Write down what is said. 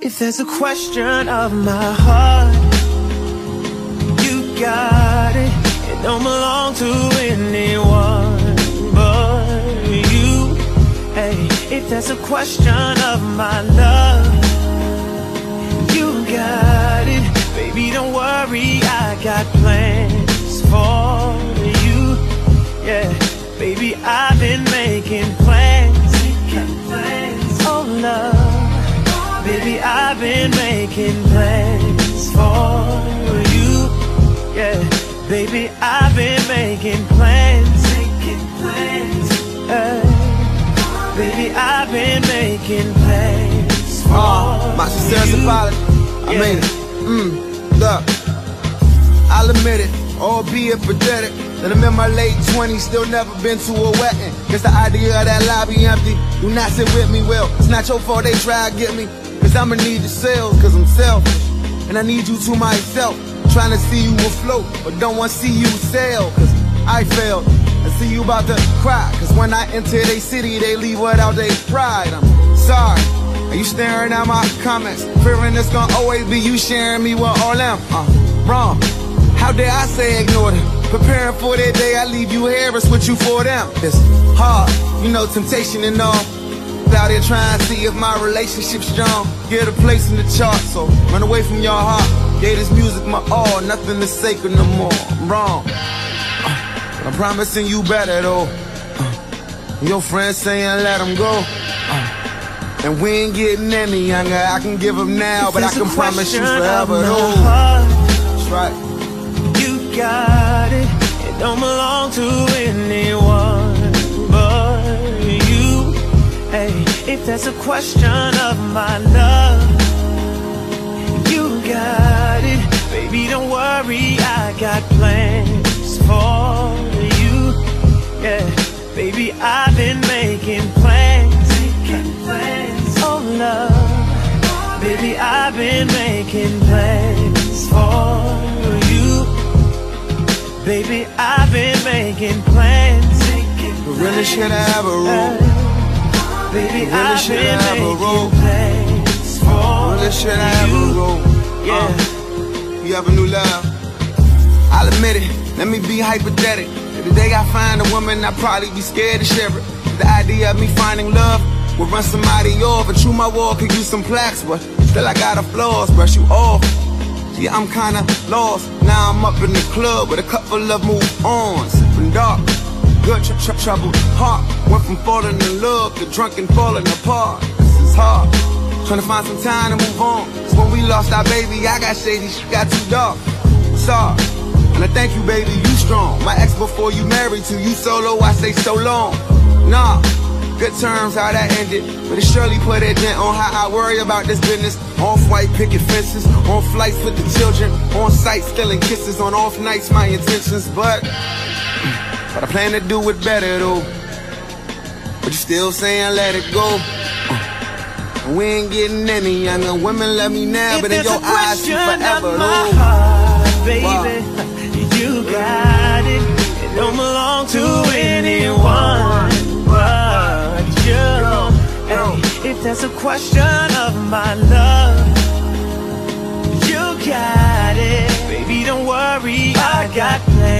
If there's a question of my heart, you got it. It don't belong to anyone but you. Hey, if there's a question of my love, you got it. Baby, don't worry, I got plans for you. Yeah, baby, I've been making I've been making plans for you. Yeah, baby, I've been making plans. Making plans. Hey, baby, I've been making plans for Uh, my sincerest you. apology. I Yeah. mean it. Mm, look, I'll admit it, albeit pathetic. That I'm in my late 20s, still never been to a wedding. Guess the idea of that lobby empty. Do not sit with me, well, it's not your fault they try to get me. Cause I'ma need the sales, cause I'm selfish. And I need you to myself. Trying to see you afloat, but don't want to see you sail. Cause I failed. I see you about to cry. Cause when I enter they city, they leave without their pride. I'm sorry. Are you staring at my comments? Fearing it's gonna always be you sharing me with all them. Uh, wrong. How dare I say ignore them? Preparing for that day, I leave you here and switch you for them. It's hard, you know, temptation and all. Out here trying to see if my relationship's strong. Get a place in the chart, so run away from your heart. Gave this music my all, nothing is sacred no more. I'm wrong. Uh, but I'm promising you better though. Uh, your friends saying let them go. Uh, and we ain't getting any younger. I can give them now, but I can promise you forever though. That's right. You got if there's a question of my love, you got it. Baby, don't worry, I got plans for you. Yeah, baby, I've been making plans. Making plans. Oh, love. Baby, I've been making plans for you. Baby, I've been making plans. Really should I have a rule? Baby, Really should been have a making rule. plans for Really should I have a you. rule? Yeah. Uh, you have a new love. I'll admit it. Let me be hypothetical. If the day I find a woman, I'd probably be scared to share it. The idea of me finding love would run somebody off. And true, my wall could use some plaques, but still I got a flaws. Brush you off. Yeah, I'm kinda lost. Now I'm up in the club with a couple of move ons. Sipping dark. Good tr tr troubled heart. Went from falling in love to drunk and falling apart. This is hard. Trying to find some time to move on. Cause when we lost our baby, I got shady, she got too dark. Sorry. And I thank you, baby, you strong. My ex before you married to you solo, I say so long. Nah, good terms how that ended. But it surely put a dent on how I worry about this business. Off-white picket fences, on flights with the children, on site stealing kisses, on off nights my intentions. But, but I plan to do it better though. But you still saying let it go. Uh, we ain't getting any younger. Women love me now, If but in your eyes, question forever of my heart, baby, you got it. It don't belong to anyone but you. Hey, if there's a question of my love, you got it. Baby, don't worry, I got plans